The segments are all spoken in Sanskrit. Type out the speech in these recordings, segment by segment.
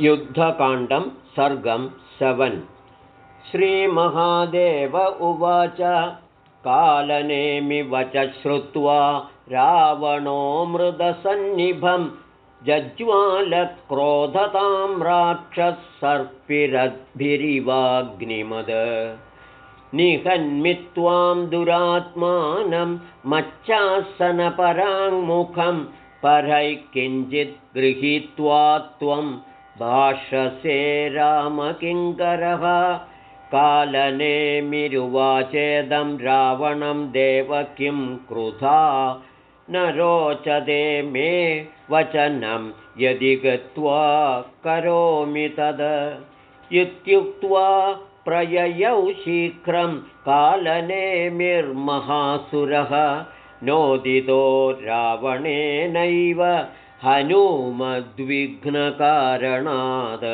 युद्धकाण्डं सर्गं सवन्। श्रीमहादेव उवाच कालनेमिवच श्रुत्वा रावणो मृदसन्निभं जज्वालक्रोधतां राक्षसर्पिरद्भिरिवाग्निमद। निहन्मित्वां दुरात्मानं मच्चासनपराङ्मुखं परैः किञ्चित् गृहीत्वा त्वं भाषसे रामकिङ्करः कालनेमिरुवाचेदं रावणं देव किं क्रुधा? न रोचते मे वचनं यदि गत्वा करोमि तद्। इत्युक्त्वा प्रययौ शीघ्रं कालनेमिर्महासुरः नोदितो रावणेनैव हनुमद्विघ्नकारणात्।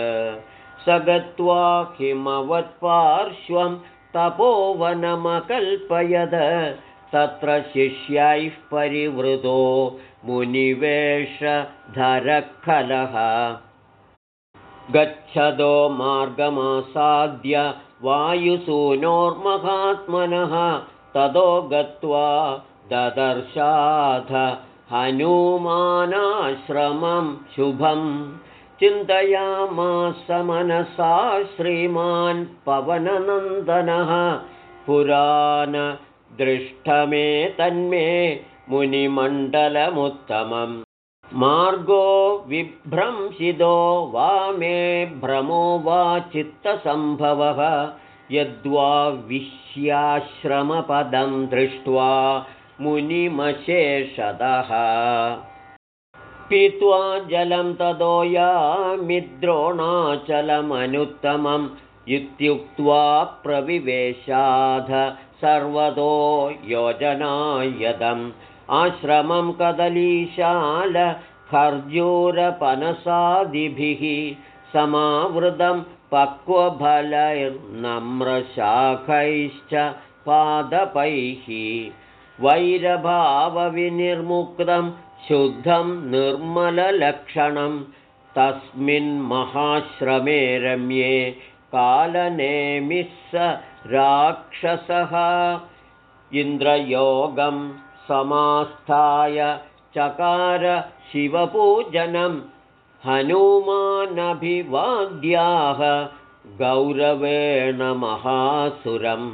स गत्वा हिमवत्पार्श्वं तपोवनमकल्पयद तत्र शिष्यैः परिवृतो मुनिवेशधरखलः गच्छदो मार्गमासाद्य वायुसूनोर्महात्मनः। ततो गत्वा ददर्शाथ हनुमानाश्रमं शुभं चिन्तयामासमनसा श्रीमान् पवननन्दनः पुराणदृष्टमे तन्मे मुनिमण्डलमुत्तमम्। मार्गो विभ्रंशितो वा मे भ्रमो वा चित्तसम्भवः। यद्वा विश्याश्रमपदं दृष्ट्वा मुनिमशेषतः। पीत्वा जलं तदोयामिद्रोणाचलमनुत्तमम् इत्युक्त्वा प्रविवेशाध सर्वतो योजनायदम्। आश्रमं कदलीशालखर्जूरपनसादिभिः समावृतं पक्वफलैर्नम्रशाखैश्च पादपैः वैरभावविनिर्मुक्तं शुद्धं निर्मललक्षणं तस्मिन्महाश्रमे रम्ये कालनेमिः स राक्षसः। इन्द्रयोगं समास्थाय चकार शिवपूजनं हनुमानभिवाद्याः गौरवेण महासुरम्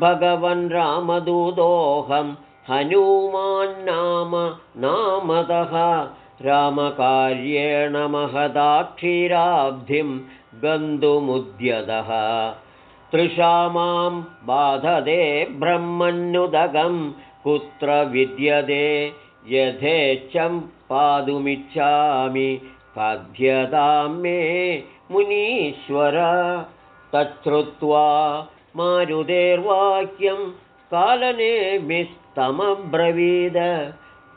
भगवन् रामदूदोऽहं हनुमान्नाम नामतः रामकार्येण महदाक्षीराब्धिं गन्तुमुद्यतः। तृषा मां बाधते ब्रह्मन्नुदगं कुत्र विद्यते यथेच्छं पातुमिच्छामि पद्यतां मे मुनीश्वर। तच्छ्रुत्वा मारुतेर्वाक्यं कालनेमिस्तमब्रवीद।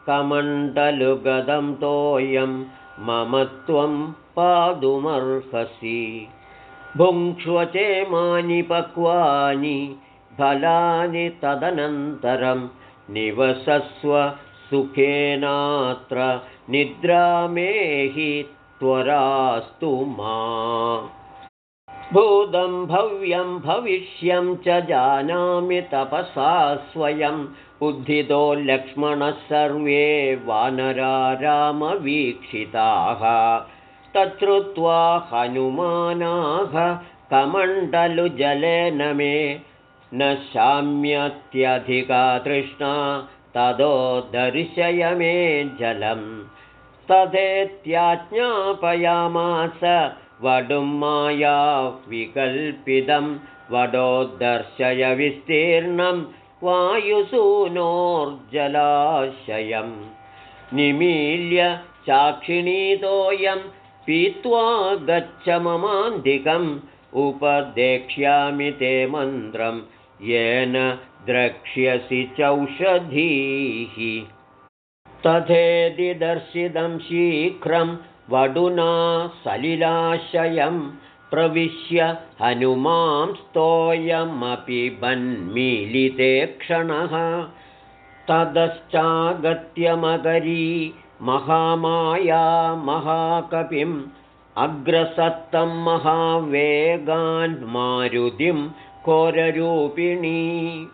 कमण्डलुगदं तोयं मम त्वं पातुमर्हसि भुङ्क्ष्वचेमानि पक्वानि फलानि तदनन्तरं निवसस्व सुखेनात्र निद्रामेहि त्वरास्तु मा भूतं भव्यं भविष्यं च जानामि तपसा स्वयं। बुद्धितो लक्ष्मणः सर्वे वानरा रामवीक्षिताः। तच्छ्रुत्वा हनुमानाः कमण्डलुजलेन मे न शाम्यत्यधिका तृष्णा ततो दर्शय मे जलं तथेत्याज्ञापयामास वडुं माया विकल्पितं वडोद्दर्शयविस्तीर्णं वायुसूनोर्जलाशयं निमील्य चाक्षिणीतोऽयं पीत्वा गच्छ ममान्तिकम् उपदेक्ष्यामि ते मन्त्रं येन द्रक्ष्यसि चौषधीः तथेति दर्शितं शीघ्रं वडुना सलिलाशयं प्रविश्य हनुमां स्तोयमपि बन्मीलिते क्षणः। ततश्चागत्यमकरी महामाया महाकपिं अग्रसत्तं महावेगान् मारुतिं कोररूपिणी।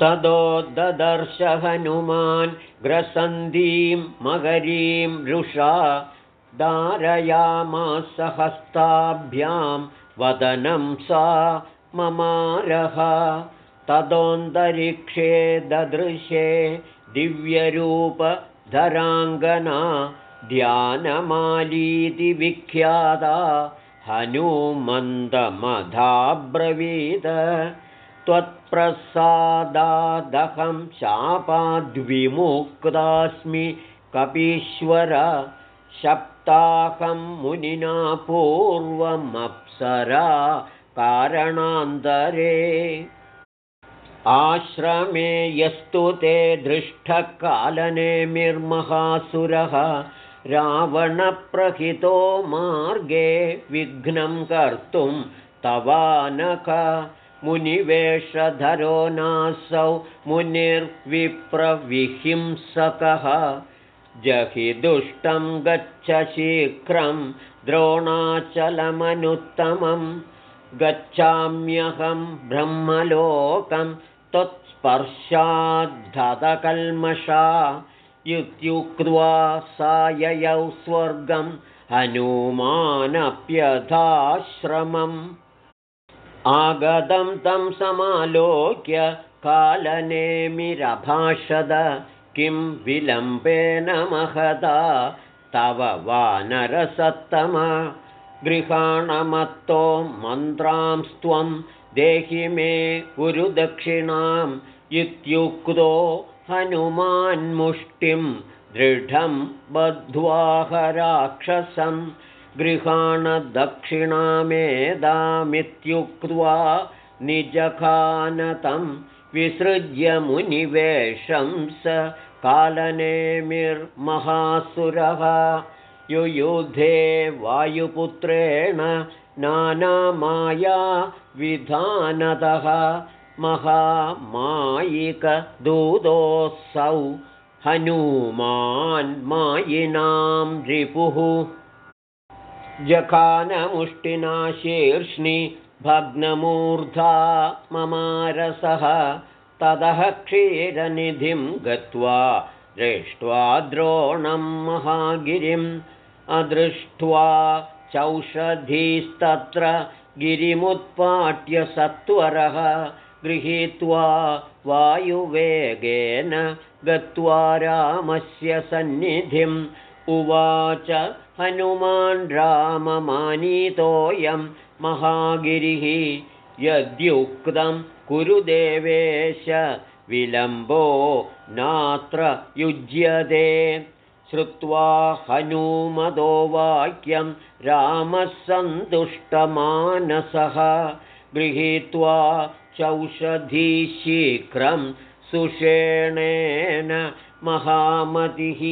तदो ददर्श हनुमान् ग्रसन्धीं मगरीं रुषा धारयामासहस्ताभ्यां वदनं सा ममारः। तदोऽन्तरिक्षे ददृशे दिव्यरूपधराङ्गना ध्यानमालीति विख्याता हनुमन्दमधाब्रवीद। त्वत्प्रसादादहं शापाद्विमुक्तास्मि कपीश्वर शप्ताहं मुनिना पूर्वमप्सरा कारणान्तरे। आश्रमे यस्तु ते दृष्टकालनेमिर्महासुरः रावणप्रहितो मार्गे विघ्नं कर्तुं तवानक मुनिवेषधरो नासौ मुनिर्विप्रविहिंसकः जहि दुष्टं गच्छ शीघ्रं द्रोणाचलमनुत्तमं गच्छाम्यहं ब्रह्मलोकं त्वत्स्पर्शाद्धतकल्मषा इत्युक्त्वा साययौ स्वर्गं हनुमानप्यथाश्रमम् आगतं तं समालोक्य कालनेमिरभाषद किं विलम्बेन महदा तव वानरसत्तम। गृहाणमत्तो मन्त्रांस्त्वं देहि मे गुरुदक्षिणाम् इत्युक्तो हनुमान्मुष्टिं दृढं बद्ध्वाहराक्षसं गृहाणदक्षिणामेदामित्युक्त्वा निजखानतं विसृज्य मुनिवेशं स कालनेमिर्महासुरः। युयुधे वायुपुत्रेण नानामाया विधानतः महामायिकदूतोऽसौ हनूमान्मायिनां रिपुः। जखानमुष्टिना शीर्ष्णि भग्नमूर्धा ममारसः ततः क्षीरनिधिं गत्वा दृष्ट्वा द्रोणं महागिरिम् अदृष्ट्वा चौषधीस्तत्र गिरिमुत्पाट्य सत्वरः गृहीत्वा वायुवेगेन गत्वा रामस्य सन्निधिम् उवाच हनुमान् राममानीतोऽयं महागिरिः यद्युक्तं कुरुदेवेश विलम्बो नात्र युज्यते श्रुत्वा हनूमदो वाक्यं रामः सन्तुष्टमानसः गृहीत्वा चौषधीशीघ्रं सुषेणेन महामतिः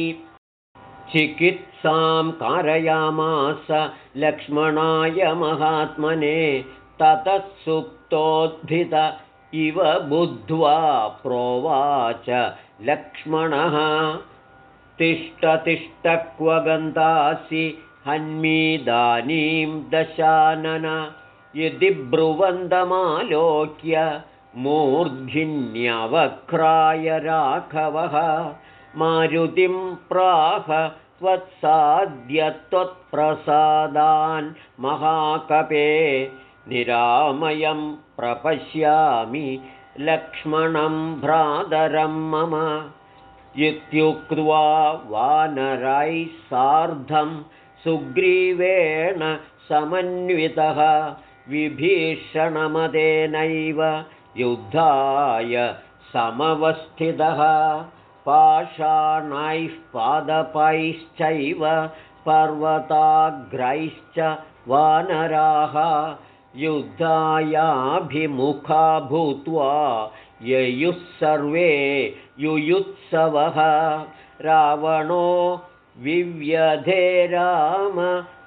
चिकित्सां कारयामास लक्ष्मणाय महात्मने ततः सुप्तोद्धित इव बुद्ध्वा प्रोवाच लक्ष्मणः। तिष्ठतिष्ठक्व गन्तासि हन्मीदानीं दशानन। यदि ब्रुवन्दमालोक्य मूर्धिन्यवक्राय राघवः। मारुतिं प्राह त्वत्साद्य त्वत्प्रसादान् महाकपे निरामयं प्रपश्यामि लक्ष्मणं भ्रातरं मम। इत्युक्त्वा वानरैः सार्धं सुग्रीवेण समन्वितः विभीषणमदेनैव युद्धाय समवस्थितः पाषाणैः पादपैश्चैव पर्वताग्रैश्च वानराः युद्धायाभिमुखा भूत्वा ययुः सर्वे युयुत्सवः। रावणो विव्यधे राम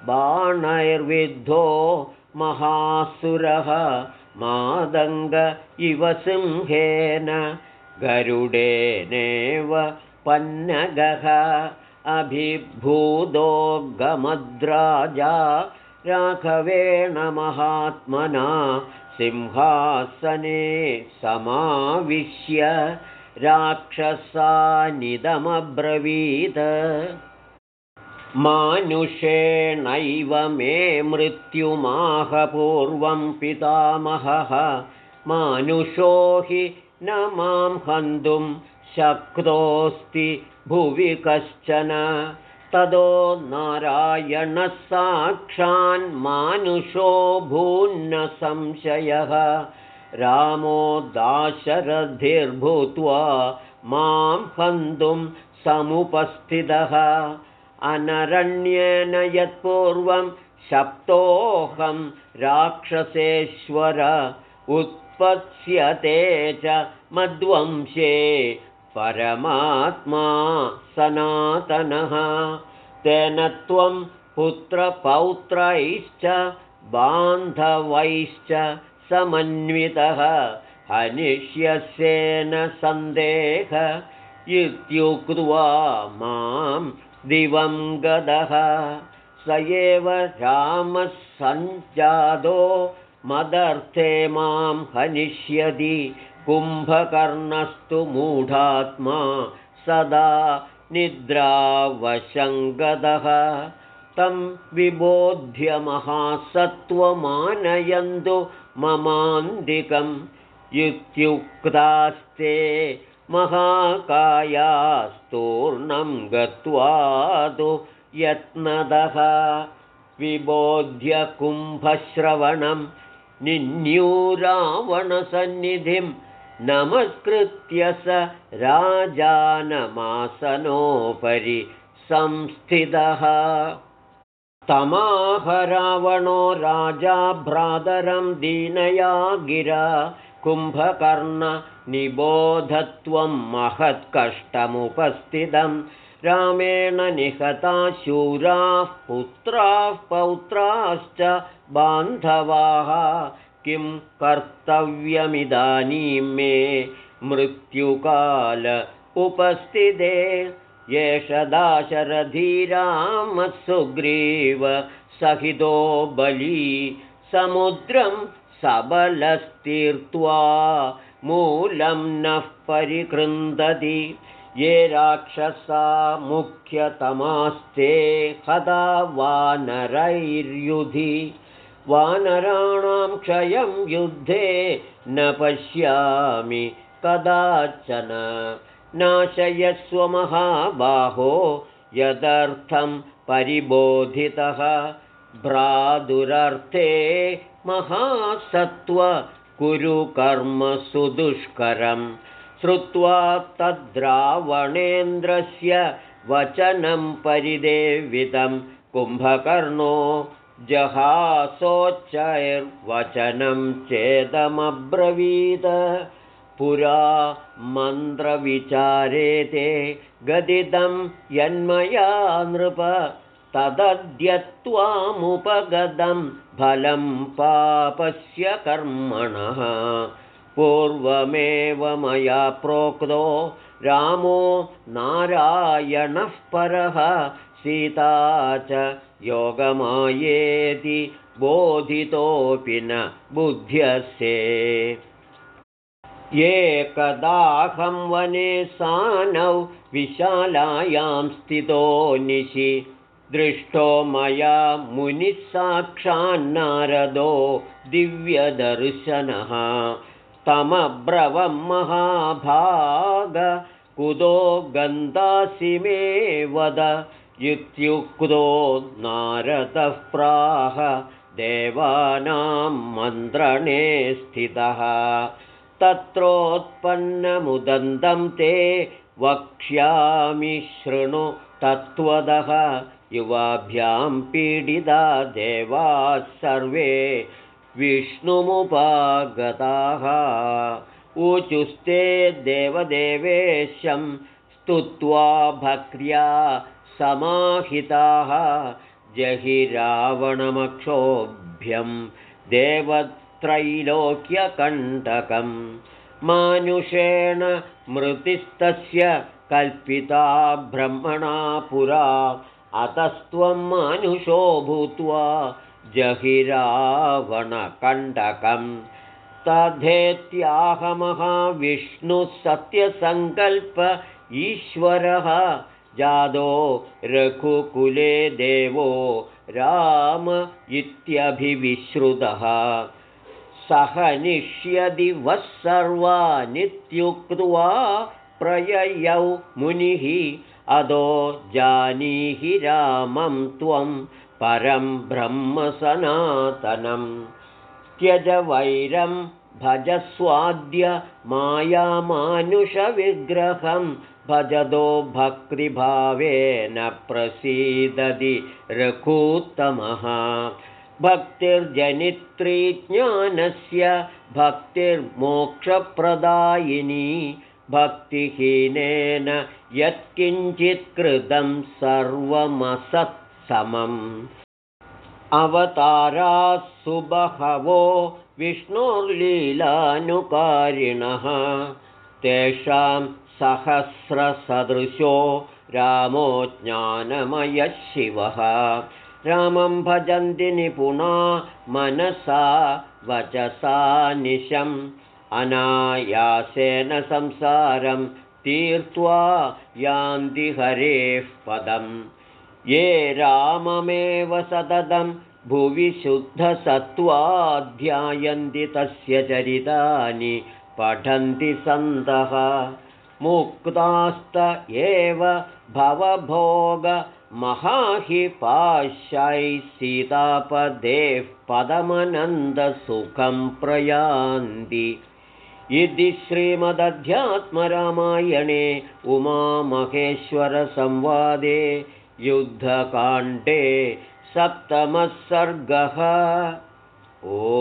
बाणैर्विद्धो महासुरः मादङ्ग इव सिंहेन गरुडेनेव पन्नगः अभिभूतो गमद्राजा राघवेण महात्मना सिंहासने समाविश्य राक्षसानिदमब्रवीत् मानुषेणैव मे मृत्युमाहपूर्वं पितामहः मानुषो हि न मां हन्तुं शक्तोऽस्ति भुवि कश्चन। तदो नारायणः साक्षान्मानुषो भून्न संशयः। रामो दाशरथिर्भूत्वा मां हन्तुं समुपस्थितः। अनरण्येन यत्पूर्वं शप्तोऽहं राक्षसेश्वर उत्पत्स्यते च मद्वंशे परमात्मा सनातनः। तेन त्वं पुत्रपौत्रैश्च बान्धवैश्च समन्वितः। हनिष्यस्येन सन्देह इत्युक्त्वा मां दिवं गदः। स एव रामः सञ्जातो मदर्थे मां हनिष्यति कुम्भकर्णस्तु मूढात्मा सदा निद्रावशङ्गदः। तं विबोध्यमहासत्त्वमानयन्तु ममान्तिकम् इत्युक्तास्ते महाकायास्तूर्णं गत्वा तु यत्नदः विबोध्यकुम्भश्रवणं निन्यूरावणसन्निधिं नमस्कृत्य स राजानमासनोपरि संस्थितः। तमाहरावणो राजा भ्रातरं दीनया गिरा कुम्भकर्णनिबोधत्वं महत्कष्टमुपस्थितं रामेण निहता शूराः पुत्राः पौत्राश्च बान्धवाः। किं कर्तव्यमिदानीं मे मृत्युकाल उपस्थिते। एष दाशरधीरामसुग्रीव सहितो बली समुद्रं सबलस्तीर्त्वा मूलं नः परिकृन्दति ये राक्षसा मुख्यतमास्ते कदा वानरैर्युधि। वानराणां क्षयं युद्धे न पश्यामि कदाचन। नाशयस्वमहाबाहो यदर्थं परिबोधितः। भ्रातुरर्थे महासत्त्व कुरु कर्म सुदुष्करं श्रुत्वा तद्रावणेन्द्रस्य वचनं परिदेवितं कुम्भकर्णो जहासोच्चैर्वचनं चेदमब्रवीद पुरा मन्त्रविचारे ते गदितं यन्मया नृप तदद्यत्वामुपगतं फलं पापस्य कर्मणः पूर्वमेव मया प्रोक्तो रामो नारायणः परः सीता च योगमायेति बोधितोऽपि न बुध्यसे एकदाहं वने सानौ विशालायां स्थितो निशि दृष्टो मया मुनिः साक्षान्नारदो दिव्यदर्शनः तमब्रवं महाभाग कुतो गन्धासि मे वद। इत्युक्तो नारदः प्राह। देवानां मन्त्रणे स्थितः। तत्रोत्पन्नमुदन्तं ते वक्ष्यामि शृणु तत्त्वदः। युवाभ्यां पीडिता देवाः सर्वे विष्णुमुपागताः। ऊचुस्ते देवदेवेशं स्तुत्वा भक्र्या समाहिताः। जहि रावणमक्षोभ्यं देवत्रैलोक्यकण्टकं मानुषेण मृतिस्तस्य कल्पिता ब्रह्मणा पुरा। अतस्त्वं मानुषो भूत्वा जहिरावणकण्टकं तथेत्याहमहाविष्णुः सत्यसङ्कल्प ईश्वरः। जादो रघुकुले देवो राम इत्यभिविश्रुतः सह निष्यदि वः सर्वानित्युक्त्वा प्रययौ मुनिः अदो जानीहि रामं त्वं परं ब्रह्मसनातनं त्यज वैरं भजस्वाद्य मायामानुषविग्रहं भजदो भक्तिभावेन प्रसीदति रघूत्तमः। भक्तिर्जनित्री ज्ञानस्य भक्तिर्मोक्षप्रदायिनी भक्तिहीनेन यत्किञ्चित्कृतं सर्वमसत्समम्। अवताराः सुबहवो विष्णोर्लीलानुकारिणः तेषां सहस्रसदृशो रामो ज्ञानमयः शिवः रामं भजन्ति निपुणा मनसा वचसा निशम् अनायासेन संसारं तीर्त्वा यान्ति हरेः पदं ये राममेव सततं भुवि शुद्धसत्त्वाध्यायन्ति तस्य चरितानि पठन्ति सन्तः। मुक्तास्त एव भवभोग महाहि पाश्यै सीतापदेः पदमनन्दसुखं प्रयान्ति इति श्रीमदध्यात्मरामायणे उमामहेश्वरसंवादे युद्धकाण्डे सप्तमः सर्गः। ओ